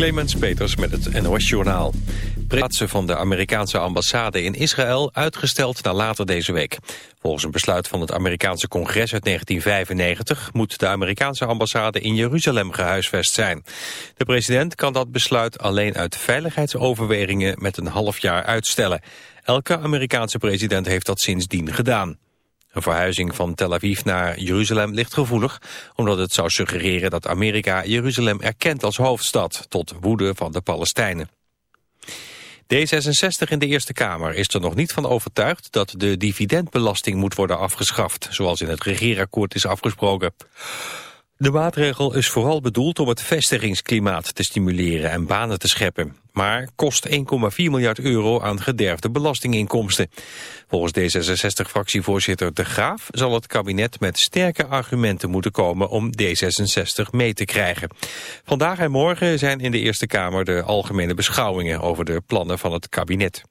Clemens Peters met het NOS-journaal. Plaatsen van de Amerikaanse ambassade in Israël uitgesteld naar later deze week. Volgens een besluit van het Amerikaanse congres uit 1995... moet de Amerikaanse ambassade in Jeruzalem gehuisvest zijn. De president kan dat besluit alleen uit veiligheidsoverwegingen... met een half jaar uitstellen. Elke Amerikaanse president heeft dat sindsdien gedaan. Een verhuizing van Tel Aviv naar Jeruzalem ligt gevoelig... omdat het zou suggereren dat Amerika Jeruzalem erkent als hoofdstad... tot woede van de Palestijnen. D66 in de Eerste Kamer is er nog niet van overtuigd... dat de dividendbelasting moet worden afgeschaft... zoals in het regeerakkoord is afgesproken. De maatregel is vooral bedoeld om het vestigingsklimaat te stimuleren en banen te scheppen. Maar kost 1,4 miljard euro aan gederfde belastinginkomsten. Volgens D66-fractievoorzitter De Graaf zal het kabinet met sterke argumenten moeten komen om D66 mee te krijgen. Vandaag en morgen zijn in de Eerste Kamer de algemene beschouwingen over de plannen van het kabinet.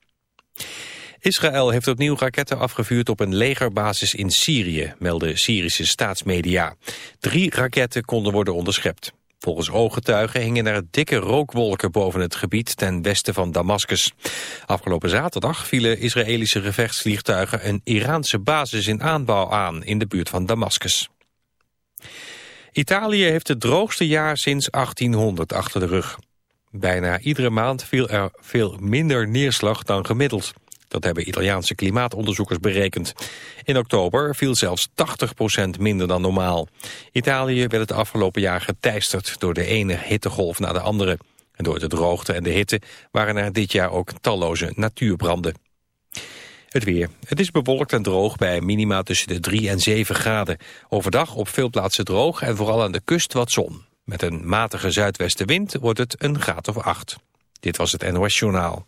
Israël heeft opnieuw raketten afgevuurd op een legerbasis in Syrië, melden Syrische staatsmedia. Drie raketten konden worden onderschept. Volgens ooggetuigen hingen er dikke rookwolken boven het gebied ten westen van Damascus. Afgelopen zaterdag vielen Israëlische gevechtsvliegtuigen een Iraanse basis in aanbouw aan in de buurt van Damascus. Italië heeft het droogste jaar sinds 1800 achter de rug. Bijna iedere maand viel er veel minder neerslag dan gemiddeld. Dat hebben Italiaanse klimaatonderzoekers berekend. In oktober viel zelfs 80% minder dan normaal. Italië werd het afgelopen jaar geteisterd door de ene hittegolf na de andere. En door de droogte en de hitte waren er dit jaar ook talloze natuurbranden. Het weer. Het is bewolkt en droog bij minima tussen de 3 en 7 graden. Overdag op veel plaatsen droog en vooral aan de kust wat zon. Met een matige zuidwestenwind wordt het een graad of 8. Dit was het NOS Journaal.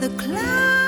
the clouds.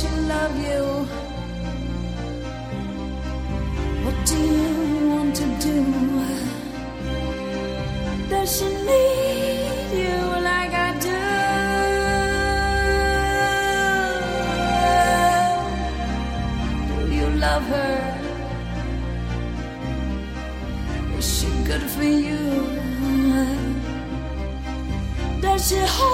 she love you? What do you want to do? Does she need you like I do? Do you love her? Is she good for you? Does she hold?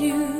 yeah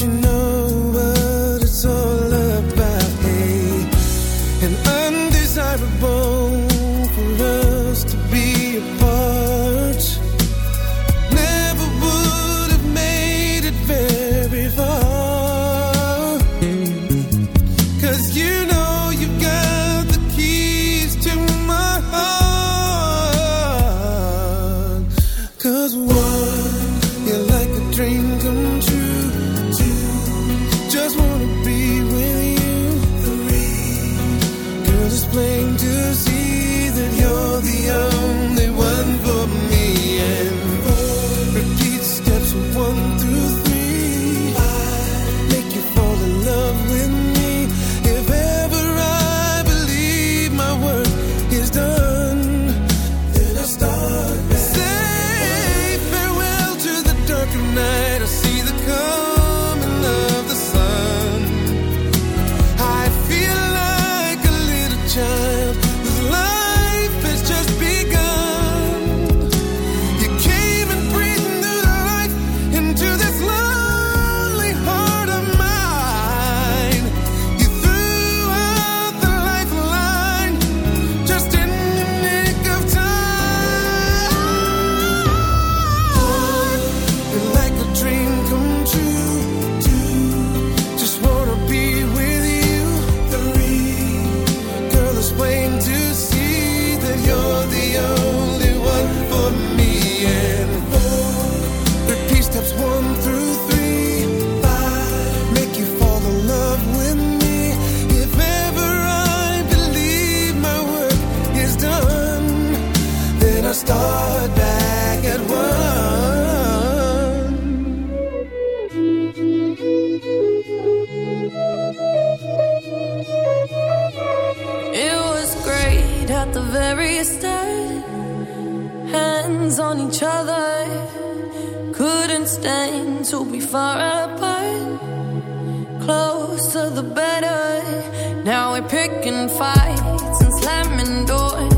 you know gonna start back at one. It was great at the very start, hands on each other. Couldn't stand to be far apart. Closer the better. Now we're picking fights and slamming doors.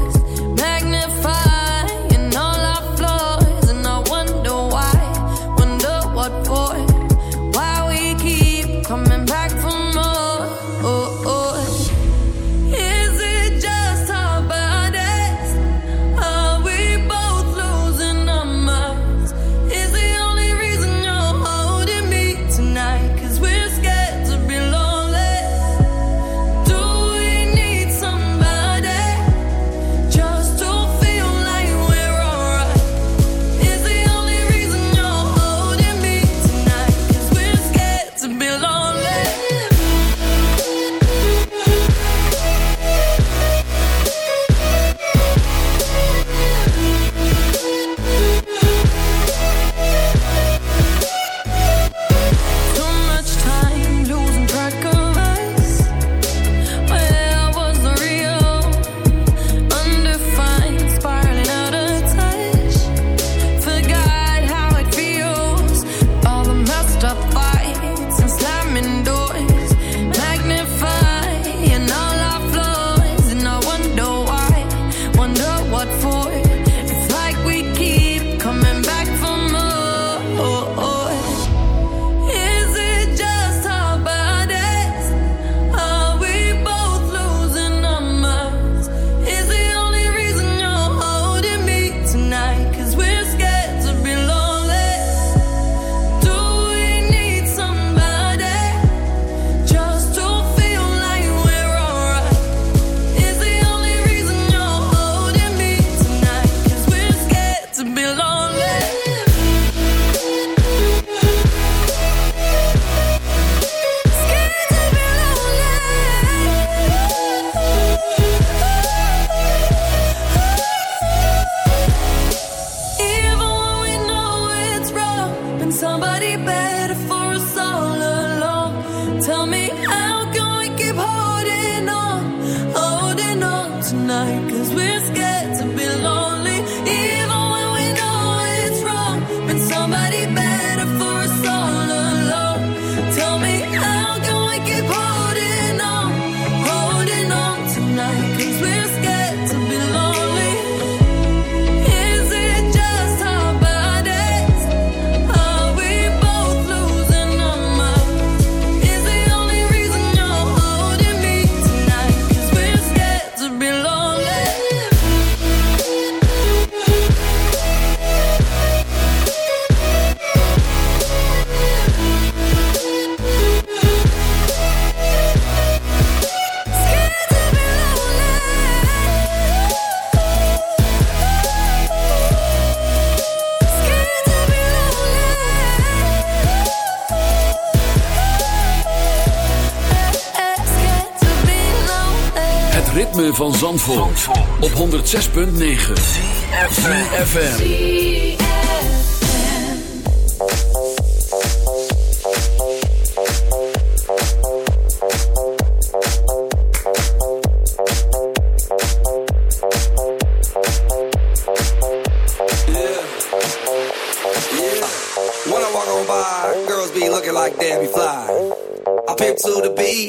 Zandvoort, op 106.9 CFFM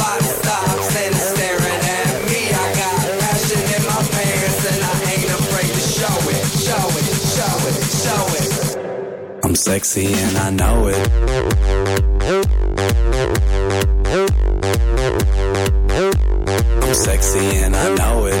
Everybody stops and. I show it. I'm sexy and I know it. I'm sexy and I know it.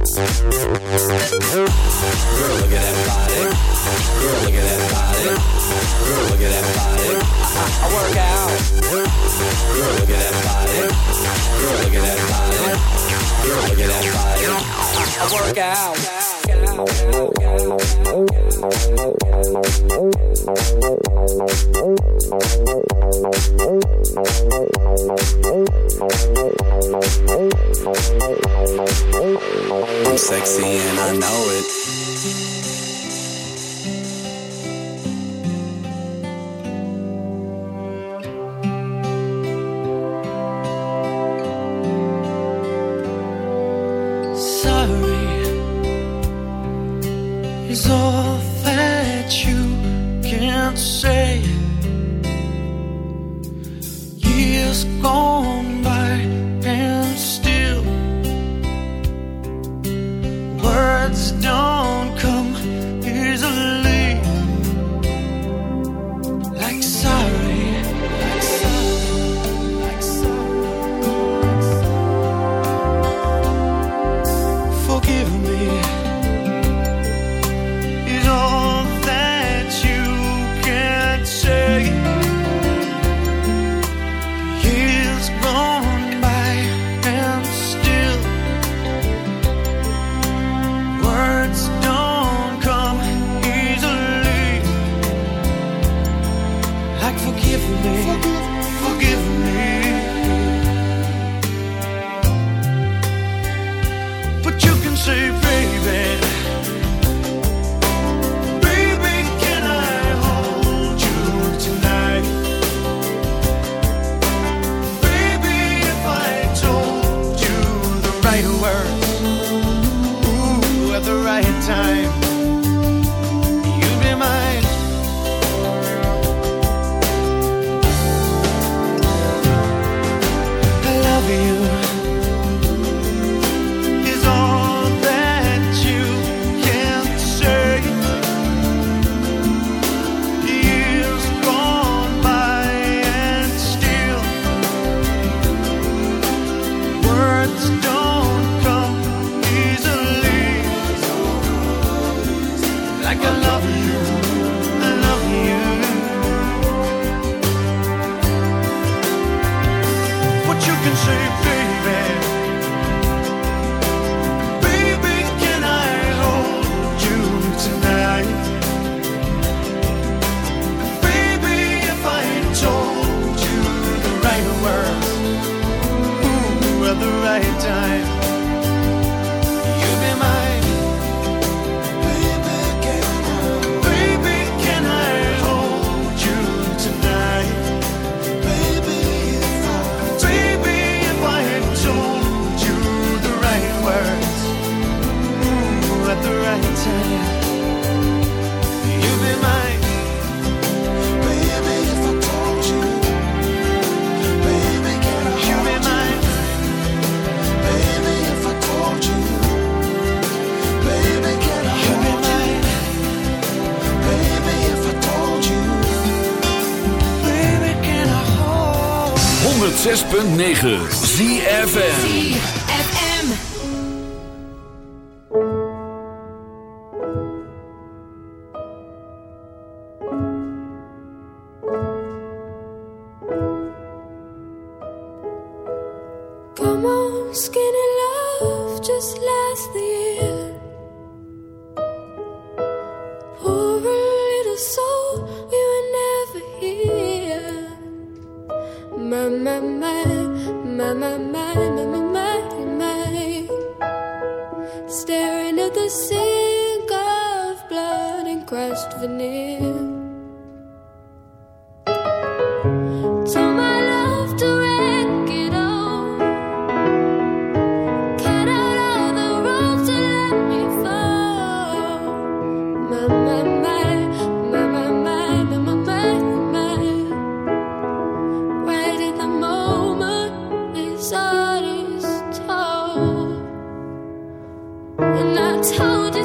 106.9 ZFN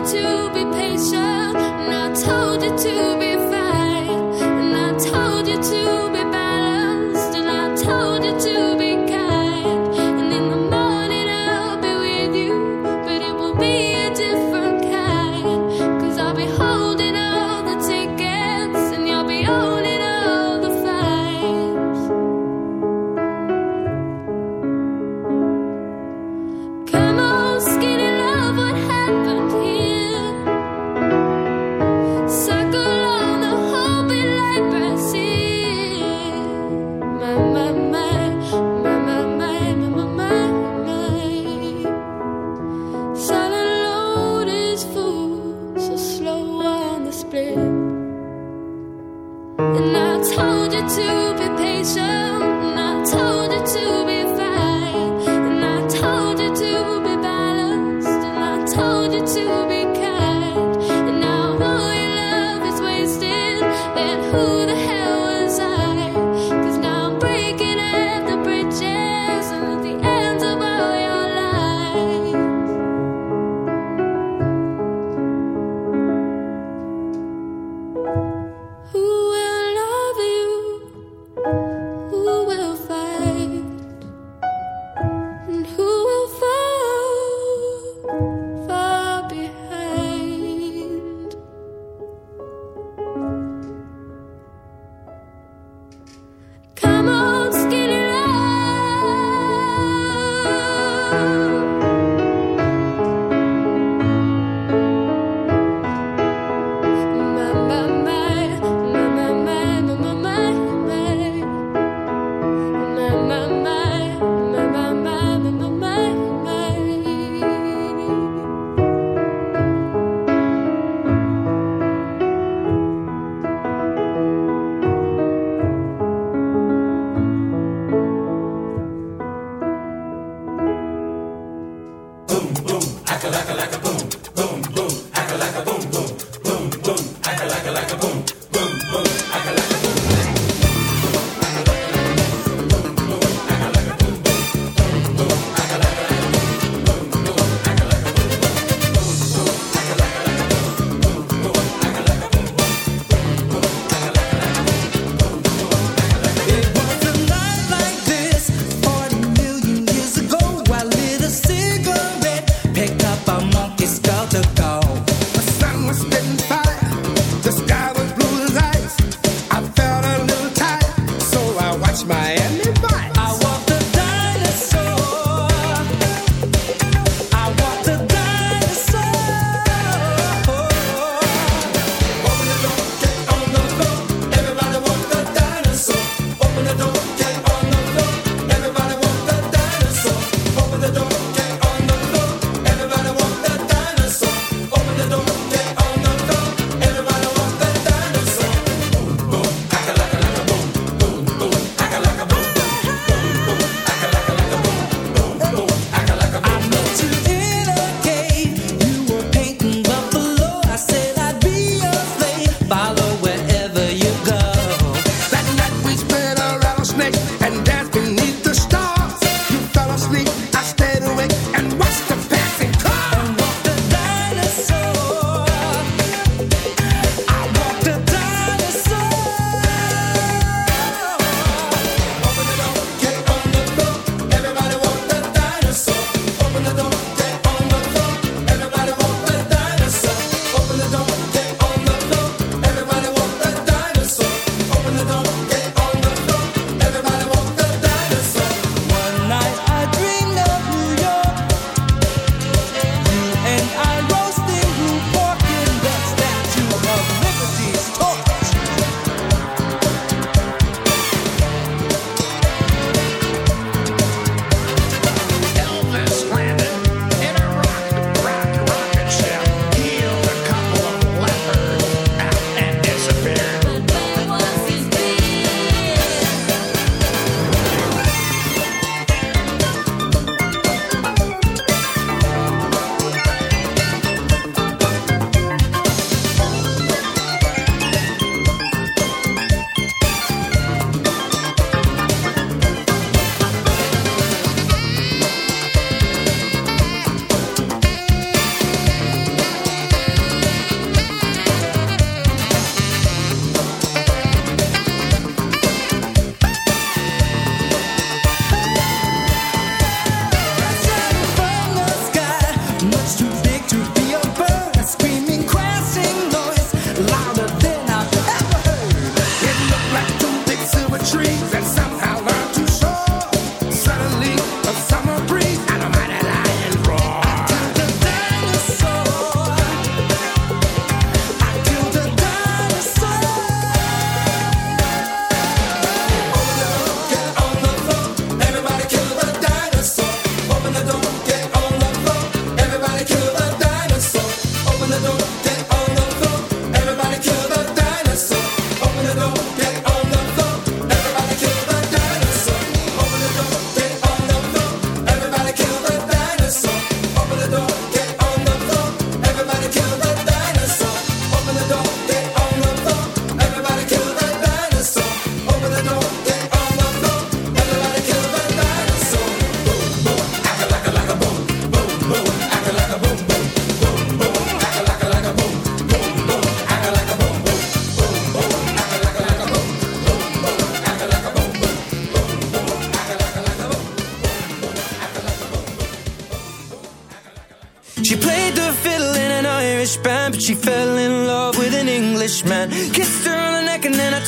to